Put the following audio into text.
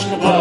Krishna